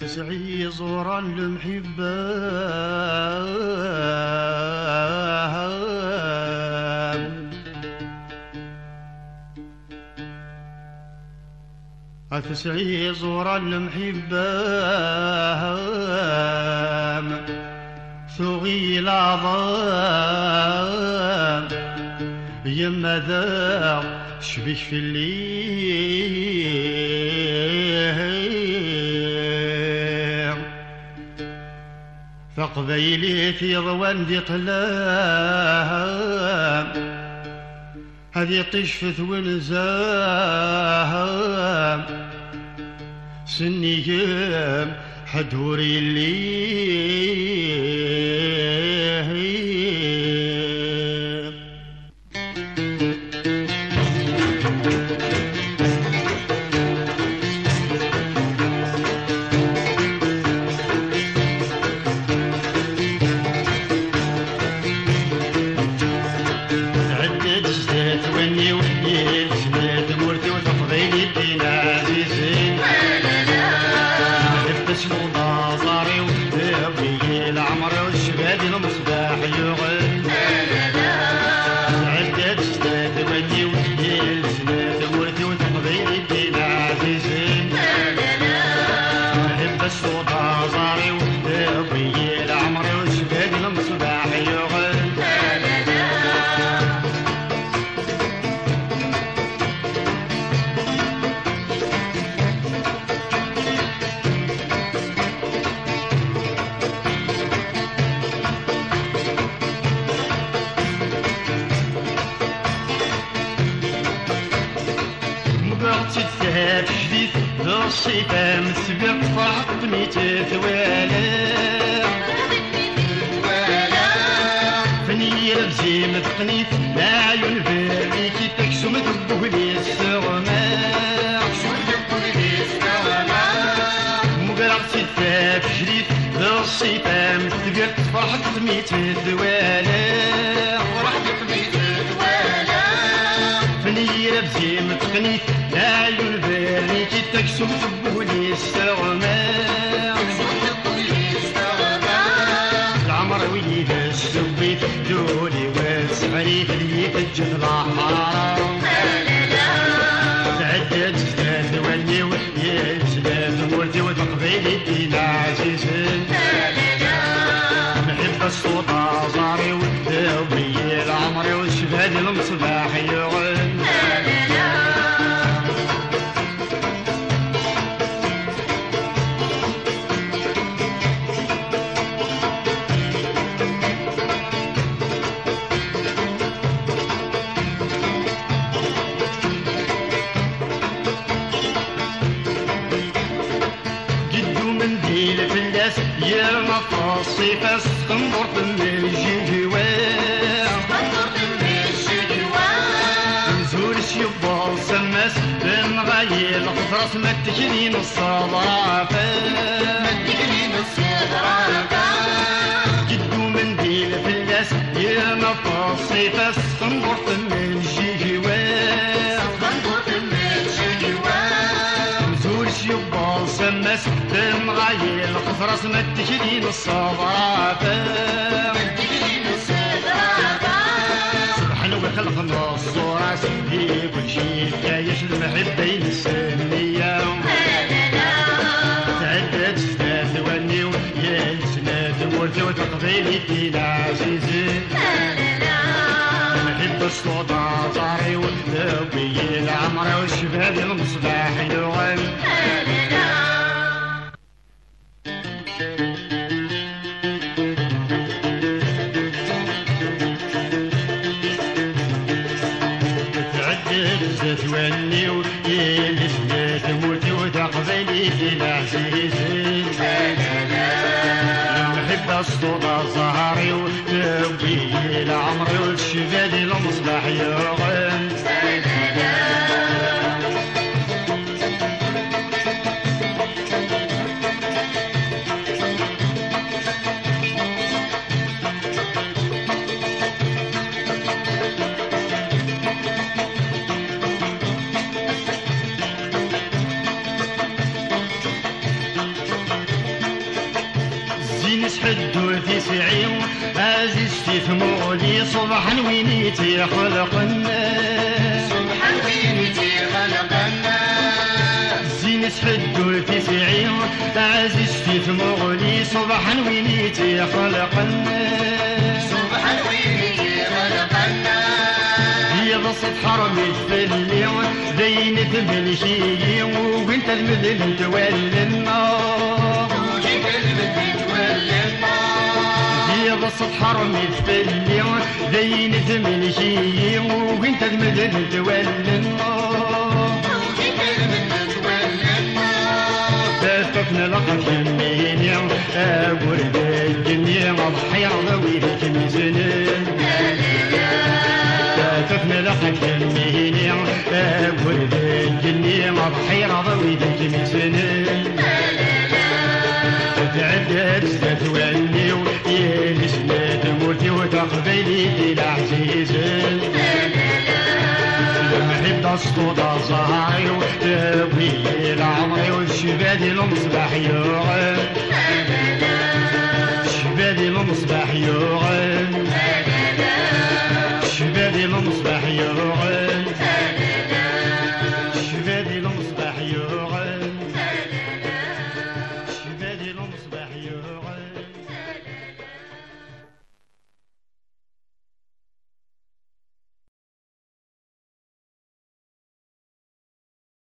تسعي زورا المحبة تسعي زورا المحبة ثغي العظام. يما ذا شبيك في الليل. فقبيلي في ضوان دي قلام هذي طشفت ونزام سنيهم حدوري اللي when you الصيفة مسبق فرحتني تثوالى فني لبزي متقنيت العيون بالي كي تكسم تبوه لي السغماء مقرتي الذهب جديد الصيفة مسبق فرحتني تثوالى فني لبزي متقني العيون بالي كي تكسم تبولي Mr. ديل فلاس يرمى فاصي فاسخن ضرب من الجيوان نزول شيبال سماس بن غايل خضرس ما تجرين الصلافة جدو من ديل فلاس يرمى فاصي فاسخن ضرب من الجيوان غايل خضرس ما تجرين الصلافة سبحان وخلق الصورة سيدي كل شيء كايش المحبين السنية. تعدد سنات وني ويا سنات ورثي وتقبيل الدين عزيزي نحب الصوت عصاري والذوبي العمر والشباب المصباح يغل وتقبلي في العزيز نحب الصوت الزهري والذوبي العمر والشباب المصباح يغن تسعين عزيز في ثمودي صبحا وينيتي خلق الناس سبحان وينتي خلق الناس زين سحد تسعين عزيز في ثمودي صبحا وينيتي خلق الناس سبحان وينتي خلق الناس هي بسط حرمي اليوم دينة بالشيء وانت المذل تولي النار وجيك المدين تولي بسط حرمي في اليوم دينة بالشيء وانت تولي النار تفتنا لقد جميني أقول بالجنية أضحي ضويلك مزنين تفتنا لقد جميني أقول بالجنية أضحي ضويلك مزنين تعدت ستتولي وتقبلي العزيز. المحب الصوت صاعي وتبوي العمري والشبادي المصباح يوغل